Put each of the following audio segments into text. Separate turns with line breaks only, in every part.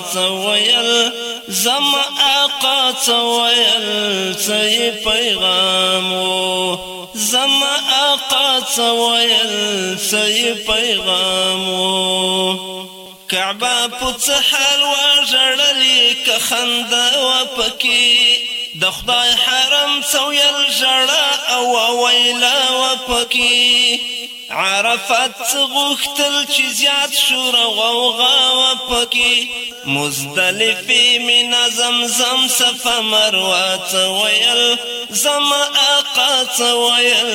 آقا زم آقا تویل سي پیغامو زم آقا تویل سی پیغامو حال وژړلې ک خندا و پکی حرم سویل ژړه او ویلا و پکی عرفت غختل چې زیات شور او غوا پکې مزدلفې من زمزم صف مروه ويل زم اقا ويل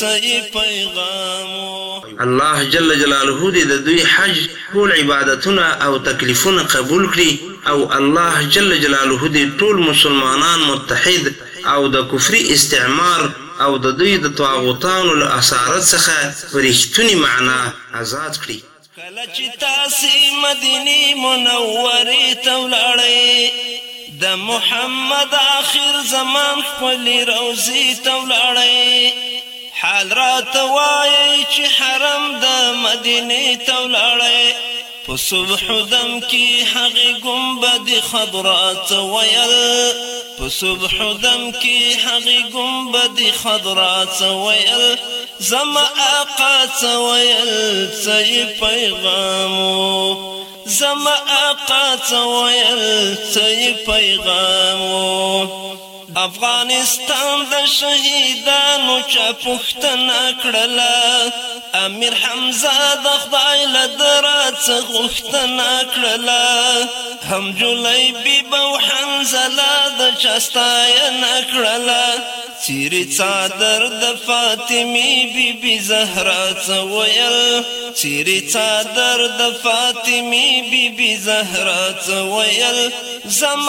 سي پیغامو
الله جل جلاله دې د دوی حج ټول عبادتونه او تکلیفونه قبول کړي او الله جل جلاله دې ټول مسلمانان متحد او د کفري استعمار او د دوی د طاغوتانو له اسارت څخه پرېښتونی معنا آزاد کړي کله
چې تاسې مدینه منورې ته ولاړئ د محمد آخر زمان خپلې روزې ته ولاړئ حال رات وای چې حرم د مدینه تولاړې په صبح دم کې حق گنبد خضرات ویل په صبح دم کې حق گنبد خضرات ویل زما آقا ویل سي پیغامو زما آقا ویل سي پیغامو افغانستان د شهیدانو چا پښتنه کړله امیر حمزه د خدای له درات غوښتنه کړله هم جولای بی بو حنزله د چاستاینه کړله چیرې څادر د فاطمی بی بی زهرا څه ویل چیرې څادر د فاطمی بی بی زهرا څه ویل زما